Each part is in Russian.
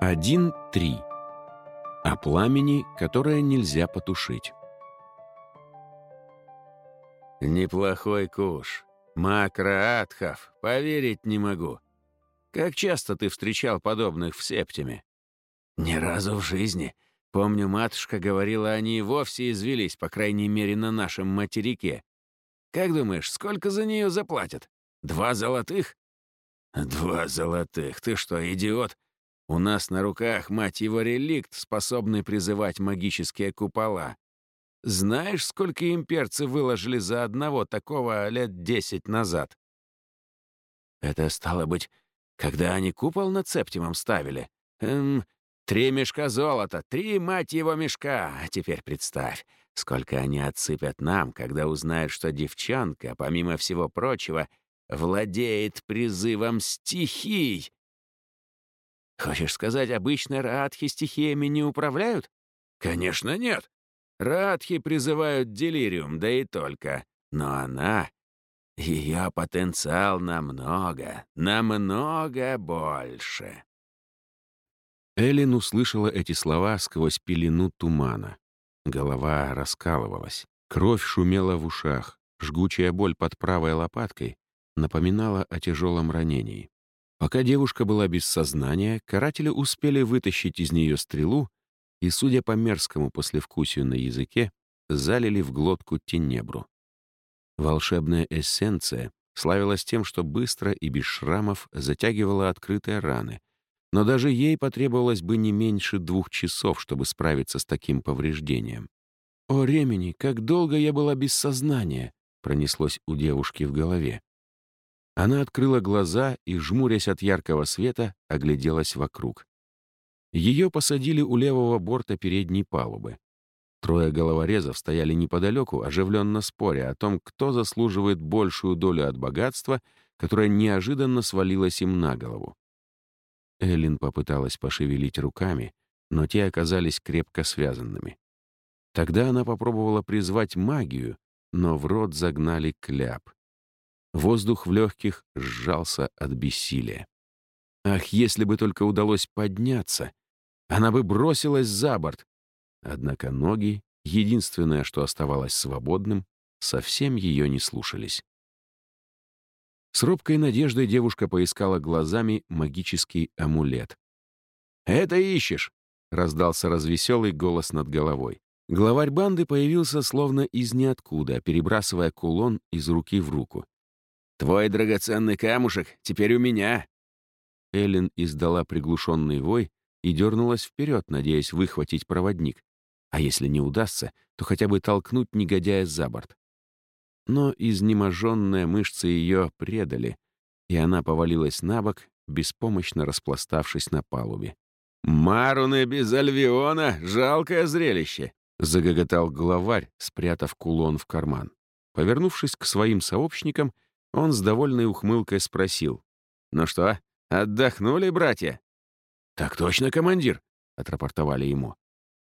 1.3. О пламени, которое нельзя потушить. Неплохой куш. Макроатхов, поверить не могу. Как часто ты встречал подобных в Септиме? Ни разу в жизни. Помню, матушка говорила, они и вовсе извелись, по крайней мере, на нашем материке. Как думаешь, сколько за нее заплатят? Два золотых? Два золотых. Ты что, идиот? У нас на руках, мать его, реликт, способный призывать магические купола. Знаешь, сколько имперцы выложили за одного такого лет десять назад? Это стало быть, когда они купол над Септимом ставили. Эм, три мешка золота, три, мать его, мешка. А теперь представь, сколько они отсыпят нам, когда узнают, что девчонка, помимо всего прочего, владеет призывом стихий. Хочешь сказать, обычно радхи стихиями не управляют? Конечно, нет. Радхи призывают делириум, да и только. Но она... Ее потенциал намного, намного больше. Эллен услышала эти слова сквозь пелену тумана. Голова раскалывалась, кровь шумела в ушах, жгучая боль под правой лопаткой напоминала о тяжелом ранении. Пока девушка была без сознания, каратели успели вытащить из нее стрелу и, судя по мерзкому послевкусию на языке, залили в глотку тенебру. Волшебная эссенция славилась тем, что быстро и без шрамов затягивала открытые раны, но даже ей потребовалось бы не меньше двух часов, чтобы справиться с таким повреждением. «О, Ремени, как долго я была без сознания!» пронеслось у девушки в голове. Она открыла глаза и, жмурясь от яркого света, огляделась вокруг. Ее посадили у левого борта передней палубы. Трое головорезов стояли неподалеку, оживленно споря о том, кто заслуживает большую долю от богатства, которое неожиданно свалилось им на голову. Эллин попыталась пошевелить руками, но те оказались крепко связанными. Тогда она попробовала призвать магию, но в рот загнали кляп. Воздух в легких сжался от бессилия. Ах, если бы только удалось подняться! Она бы бросилась за борт. Однако ноги, единственное, что оставалось свободным, совсем ее не слушались. С робкой надеждой девушка поискала глазами магический амулет. «Это ищешь!» — раздался развеселый голос над головой. Главарь банды появился словно из ниоткуда, перебрасывая кулон из руки в руку. Твой драгоценный камушек теперь у меня!» Эллен издала приглушенный вой и дернулась вперед, надеясь выхватить проводник. А если не удастся, то хотя бы толкнуть негодяя за борт. Но изнеможенные мышцы ее предали, и она повалилась на бок, беспомощно распластавшись на палубе. «Маруны без Альвиона — жалкое зрелище!» — загоготал главарь, спрятав кулон в карман. Повернувшись к своим сообщникам, он с довольной ухмылкой спросил. «Ну что, отдохнули, братья?» «Так точно, командир», — отрапортовали ему.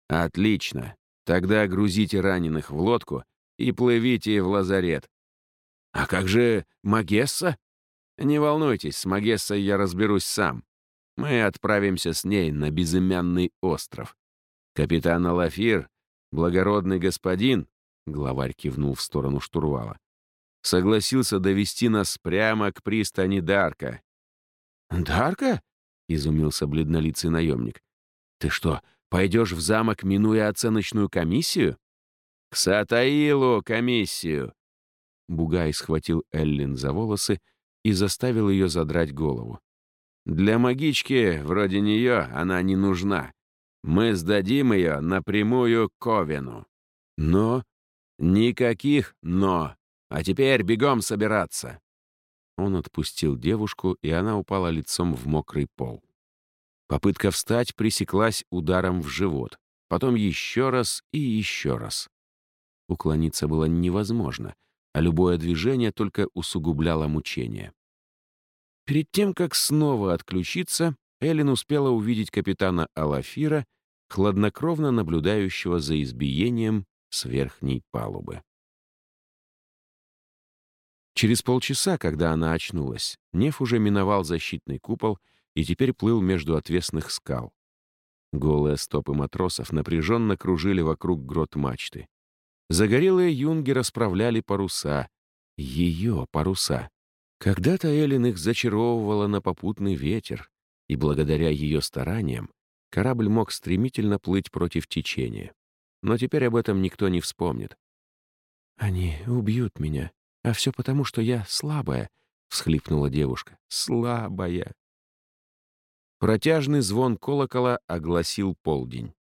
«Отлично. Тогда грузите раненых в лодку и плывите в лазарет». «А как же Магесса?» «Не волнуйтесь, с Магессой я разберусь сам. Мы отправимся с ней на безымянный остров. Капитан Алафир, благородный господин», — главарь кивнул в сторону штурвала, согласился довести нас прямо к пристани Дарка. «Дарка?» — изумился бледнолицый наемник. «Ты что, пойдешь в замок, минуя оценочную комиссию?» «К Сатаилу комиссию!» Бугай схватил Эллин за волосы и заставил ее задрать голову. «Для магички, вроде нее, она не нужна. Мы сдадим ее напрямую Ковену. Но... Никаких «но». А теперь бегом собираться!» Он отпустил девушку, и она упала лицом в мокрый пол. Попытка встать пресеклась ударом в живот, потом еще раз и еще раз. Уклониться было невозможно, а любое движение только усугубляло мучение. Перед тем, как снова отключиться, Эллен успела увидеть капитана Алафира, хладнокровно наблюдающего за избиением с верхней палубы. Через полчаса, когда она очнулась, Неф уже миновал защитный купол и теперь плыл между отвесных скал, Голые стопы матросов напряженно кружили вокруг грот мачты. Загорелые юнги расправляли паруса. Ее паруса. Когда-то Эллен их зачаровывала на попутный ветер, и благодаря ее стараниям корабль мог стремительно плыть против течения. Но теперь об этом никто не вспомнит. «Они убьют меня, а все потому, что я слабая», — всхлипнула девушка. «Слабая». Протяжный звон колокола огласил полдень.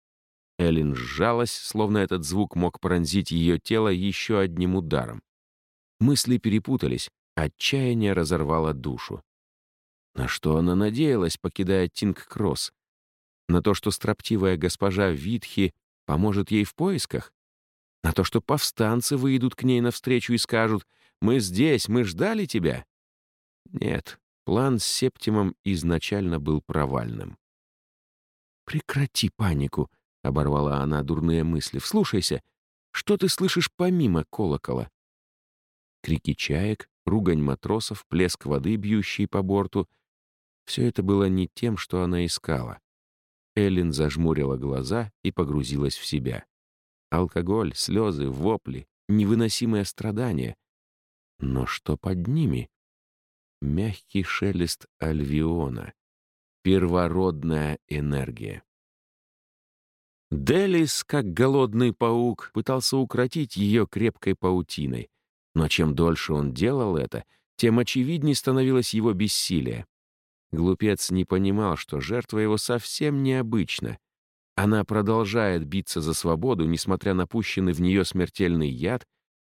Эллен сжалась, словно этот звук мог пронзить ее тело еще одним ударом. Мысли перепутались, отчаяние разорвало душу. На что она надеялась, покидая Тинг-Кросс? На то, что строптивая госпожа Витхи поможет ей в поисках? На то, что повстанцы выйдут к ней навстречу и скажут «Мы здесь, мы ждали тебя»? Нет, план с Септимом изначально был провальным. «Прекрати панику», — оборвала она дурные мысли. «Вслушайся, что ты слышишь помимо колокола?» Крики чаек, ругань матросов, плеск воды, бьющий по борту — все это было не тем, что она искала. Эллен зажмурила глаза и погрузилась в себя. Алкоголь, слезы, вопли, невыносимое страдание. Но что под ними? Мягкий шелест альвиона. Первородная энергия. Делис, как голодный паук, пытался укротить ее крепкой паутиной. Но чем дольше он делал это, тем очевиднее становилось его бессилие. Глупец не понимал, что жертва его совсем необычна. Она продолжает биться за свободу, несмотря на пущенный в нее смертельный яд,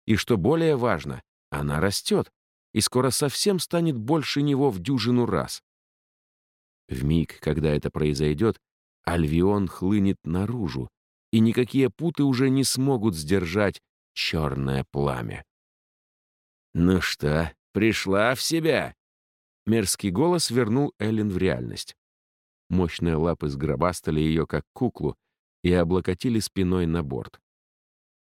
и, что более важно, она растет и скоро совсем станет больше него в дюжину раз. В миг, когда это произойдет, Альвион хлынет наружу, и никакие путы уже не смогут сдержать черное пламя. «Ну что, пришла в себя?» Мерзкий голос вернул Эллен в реальность. Мощные лапы сгробастали ее, как куклу, и облокотили спиной на борт.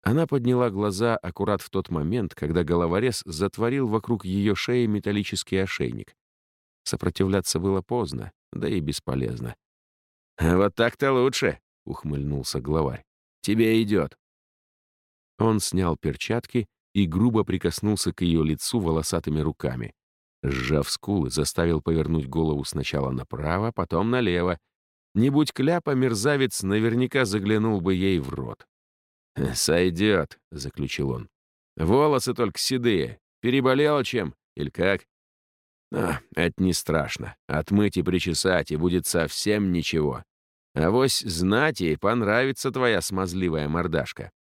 Она подняла глаза аккурат в тот момент, когда головорез затворил вокруг ее шеи металлический ошейник. Сопротивляться было поздно, да и бесполезно. «Вот так-то лучше», — ухмыльнулся главарь. «Тебе идет». Он снял перчатки и грубо прикоснулся к ее лицу волосатыми руками. Сжав скулы, заставил повернуть голову сначала направо, потом налево. Не будь кляпа, мерзавец наверняка заглянул бы ей в рот. «Э, «Сойдет», — заключил он. «Волосы только седые. Переболел чем? Или как?» «А, это не страшно. Отмыть и причесать, и будет совсем ничего. Авось знать ей понравится твоя смазливая мордашка.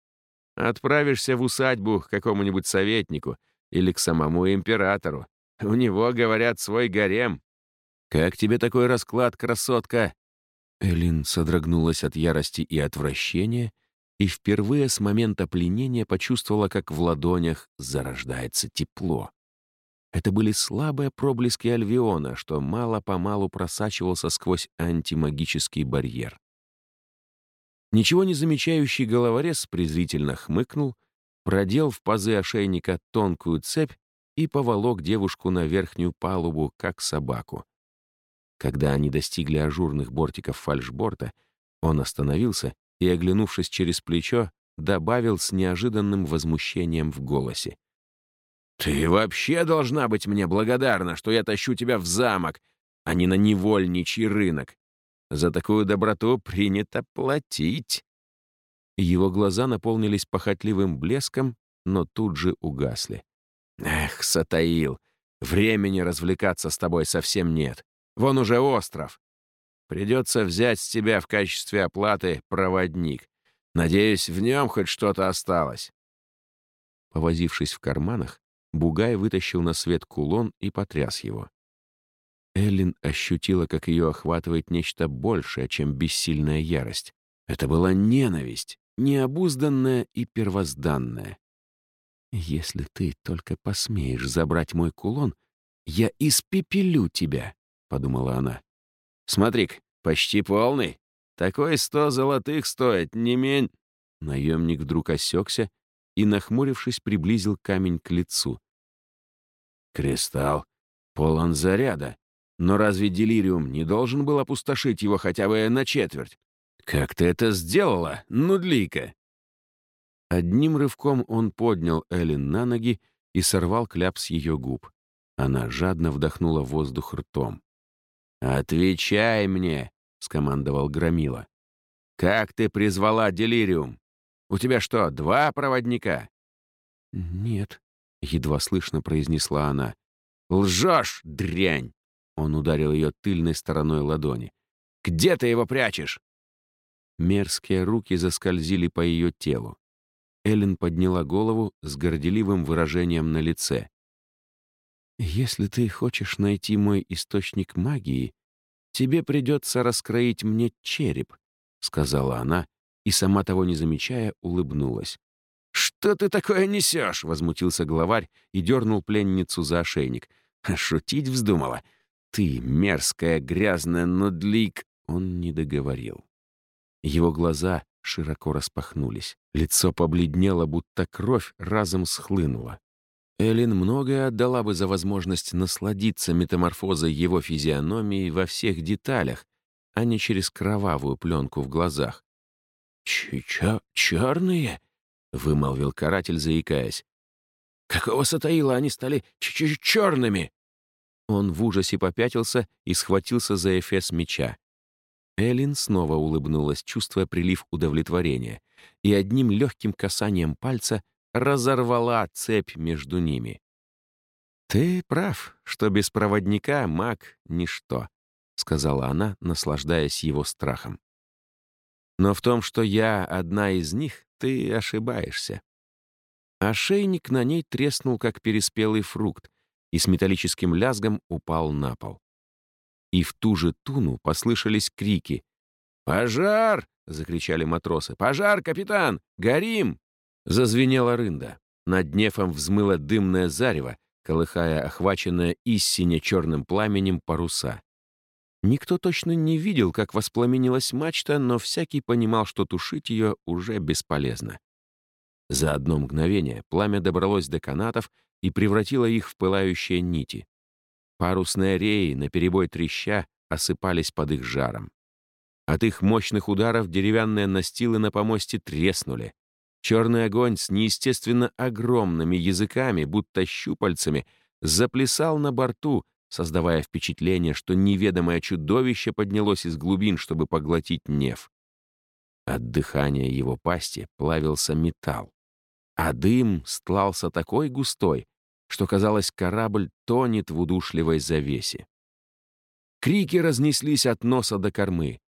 Отправишься в усадьбу к какому-нибудь советнику или к самому императору, у него, говорят, свой гарем. Как тебе такой расклад, красотка?» Элин содрогнулась от ярости и отвращения и впервые с момента пленения почувствовала, как в ладонях зарождается тепло. Это были слабые проблески альвиона, что мало-помалу просачивался сквозь антимагический барьер. Ничего не замечающий головорез презрительно хмыкнул, продел в пазы ошейника тонкую цепь и поволок девушку на верхнюю палубу, как собаку. Когда они достигли ажурных бортиков фальшборта, он остановился и, оглянувшись через плечо, добавил с неожиданным возмущением в голосе. «Ты вообще должна быть мне благодарна, что я тащу тебя в замок, а не на невольничий рынок. За такую доброту принято платить». Его глаза наполнились похотливым блеском, но тут же угасли. Эх, Сатаил, времени развлекаться с тобой совсем нет. Вон уже остров. Придется взять с тебя в качестве оплаты проводник. Надеюсь, в нем хоть что-то осталось. Повозившись в карманах, Бугай вытащил на свет кулон и потряс его. Эллин ощутила, как ее охватывает нечто большее, чем бессильная ярость. Это была ненависть, необузданная и первозданная. «Если ты только посмеешь забрать мой кулон, я испепелю тебя», — подумала она. Смотри почти полный. Такой сто золотых стоит, не мень...» Наемник вдруг осекся и, нахмурившись, приблизил камень к лицу. «Кристалл полон заряда. Но разве делириум не должен был опустошить его хотя бы на четверть? «Как ты это сделала, нудлейка?» Одним рывком он поднял Эллен на ноги и сорвал кляп с ее губ. Она жадно вдохнула воздух ртом. «Отвечай мне!» — скомандовал Громила. «Как ты призвала Делириум? У тебя что, два проводника?» «Нет», — едва слышно произнесла она. «Лжешь, дрянь!» Он ударил ее тыльной стороной ладони. «Где ты его прячешь?» Мерзкие руки заскользили по ее телу. Эллен подняла голову с горделивым выражением на лице. «Если ты хочешь найти мой источник магии, тебе придется раскроить мне череп», — сказала она, и, сама того не замечая, улыбнулась. «Что ты такое несешь?» — возмутился главарь и дернул пленницу за ошейник. «Шутить вздумала? Ты, мерзкая, грязная нудлик!» Он не договорил. Его глаза широко распахнулись. Лицо побледнело, будто кровь разом схлынула. Эллен многое отдала бы за возможность насладиться метаморфозой его физиономии во всех деталях, а не через кровавую пленку в глазах. «Ч-ча... черные?» — вымолвил каратель, заикаясь. «Какого сатаила они стали ч -ч черными?» Он в ужасе попятился и схватился за эфес меча. Эллин снова улыбнулась, чувствуя прилив удовлетворения, и одним легким касанием пальца разорвала цепь между ними. «Ты прав, что без проводника маг — ничто», — сказала она, наслаждаясь его страхом. «Но в том, что я одна из них, ты ошибаешься». Ошейник на ней треснул, как переспелый фрукт, и с металлическим лязгом упал на пол и в ту же туну послышались крики. «Пожар!» — закричали матросы. «Пожар, капитан! Горим!» Зазвенела рында. Над нефом взмыло дымное зарево, колыхая охваченное истине черным пламенем паруса. Никто точно не видел, как воспламенилась мачта, но всякий понимал, что тушить ее уже бесполезно. За одно мгновение пламя добралось до канатов и превратило их в пылающие нити. Парусные реи, наперебой треща, осыпались под их жаром. От их мощных ударов деревянные настилы на помосте треснули. Черный огонь с неестественно огромными языками, будто щупальцами, заплясал на борту, создавая впечатление, что неведомое чудовище поднялось из глубин, чтобы поглотить неф. От дыхания его пасти плавился металл, а дым стлался такой густой, что, казалось, корабль тонет в удушливой завесе. Крики разнеслись от носа до кормы.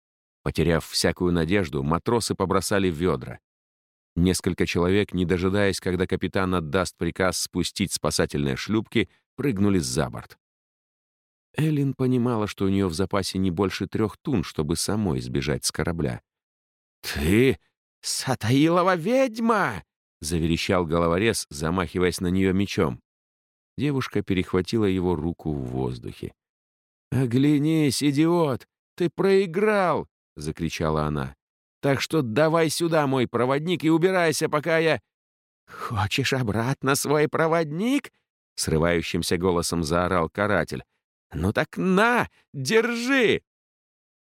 Потеряв всякую надежду, матросы побросали ведра. Несколько человек, не дожидаясь, когда капитан отдаст приказ спустить спасательные шлюпки, прыгнули за борт. Эллин понимала, что у нее в запасе не больше трех тун, чтобы самой сбежать с корабля. «Ты Сатаилова ведьма!» — заверещал головорез, замахиваясь на нее мечом. Девушка перехватила его руку в воздухе. «Оглянись, идиот! Ты проиграл!» — закричала она. «Так что давай сюда, мой проводник, и убирайся, пока я...» «Хочешь обратно свой проводник?» — срывающимся голосом заорал каратель. «Ну так на, держи!»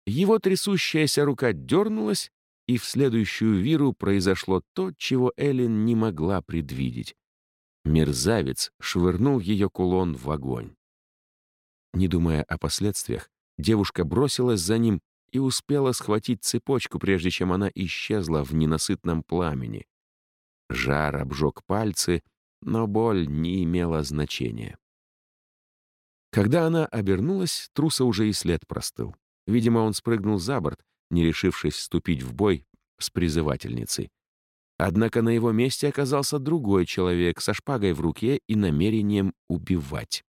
Его трясущаяся рука дернулась, и в следующую виру произошло то, чего Эллен не могла предвидеть. Мерзавец швырнул ее кулон в огонь. Не думая о последствиях, девушка бросилась за ним и успела схватить цепочку, прежде чем она исчезла в ненасытном пламени. Жар обжег пальцы, но боль не имела значения. Когда она обернулась, труса уже и след простыл. Видимо, он спрыгнул за борт, не решившись вступить в бой с призывательницей. Однако на его месте оказался другой человек со шпагой в руке и намерением убивать.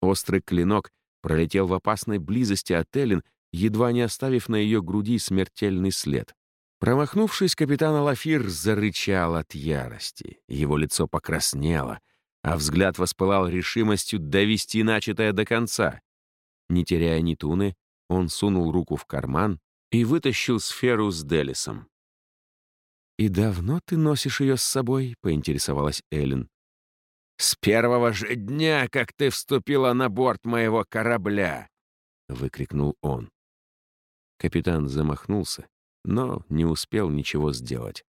Острый клинок пролетел в опасной близости от Эллен, едва не оставив на ее груди смертельный след. Промахнувшись, капитан Алафир зарычал от ярости. Его лицо покраснело, а взгляд воспылал решимостью довести начатое до конца. Не теряя ни туны, он сунул руку в карман и вытащил сферу с Делисом. «И давно ты носишь ее с собой?» — поинтересовалась Эллен. «С первого же дня, как ты вступила на борт моего корабля!» — выкрикнул он. Капитан замахнулся но не успел ничего сделать.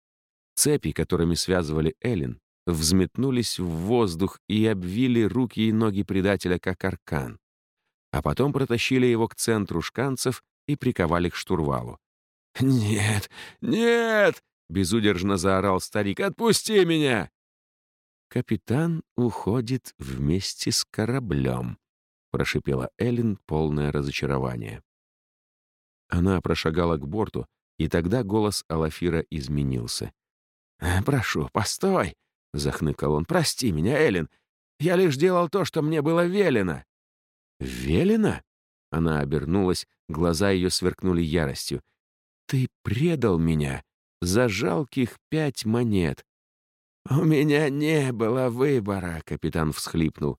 Цепи, которыми связывали Эллен, взметнулись в воздух и обвили руки и ноги предателя, как аркан. А потом протащили его к центру шканцев и приковали к штурвалу. «Нет, нет!» — безудержно заорал старик. «Отпусти меня!» «Капитан уходит вместе с кораблем», — прошипела Эллен, полное разочарование. Она прошагала к борту, и тогда голос Алафира изменился. «Прошу, постой!» — захныкал он. «Прости меня, Эллен. Я лишь делал то, что мне было велено». «Велено?» Она обернулась, глаза ее сверкнули яростью. «Ты предал меня за жалких пять монет». «У меня не было выбора», — капитан всхлипнул.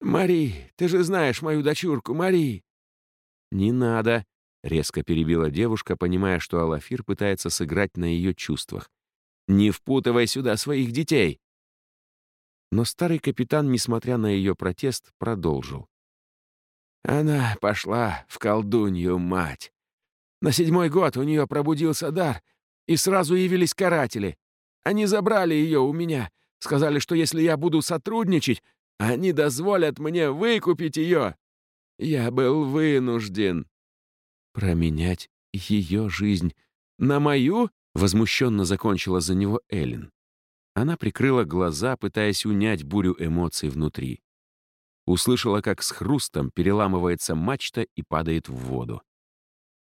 «Мари, ты же знаешь мою дочурку, Мари!» «Не надо», — резко перебила девушка, понимая, что Алафир пытается сыграть на ее чувствах. «Не впутывай сюда своих детей!» Но старый капитан, несмотря на ее протест, продолжил. Она пошла в колдунью мать. На седьмой год у нее пробудился дар, и сразу явились каратели. Они забрали ее у меня, сказали, что если я буду сотрудничать, они дозволят мне выкупить ее. Я был вынужден. Променять ее жизнь на мою? Возмущенно закончила за него Эллен. Она прикрыла глаза, пытаясь унять бурю эмоций внутри. Услышала, как с хрустом переламывается мачта и падает в воду.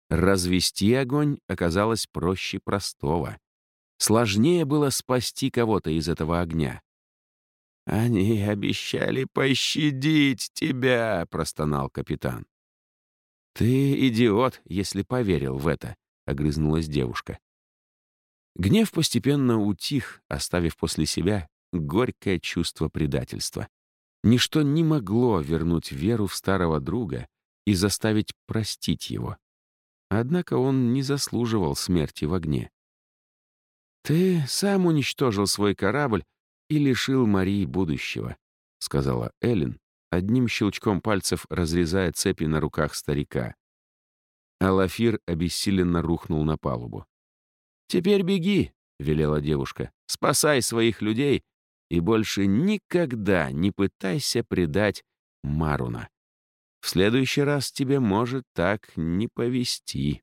Развести огонь оказалось проще простого. Сложнее было спасти кого-то из этого огня. «Они обещали пощадить тебя», — простонал капитан. «Ты идиот, если поверил в это», — огрызнулась девушка. Гнев постепенно утих, оставив после себя горькое чувство предательства. Ничто не могло вернуть веру в старого друга и заставить простить его. Однако он не заслуживал смерти в огне. «Ты сам уничтожил свой корабль и лишил Марии будущего», — сказала Эллен, одним щелчком пальцев разрезая цепи на руках старика. Алафир обессиленно рухнул на палубу. «Теперь беги», — велела девушка, — «спасай своих людей и больше никогда не пытайся предать Маруна. В следующий раз тебе может так не повести.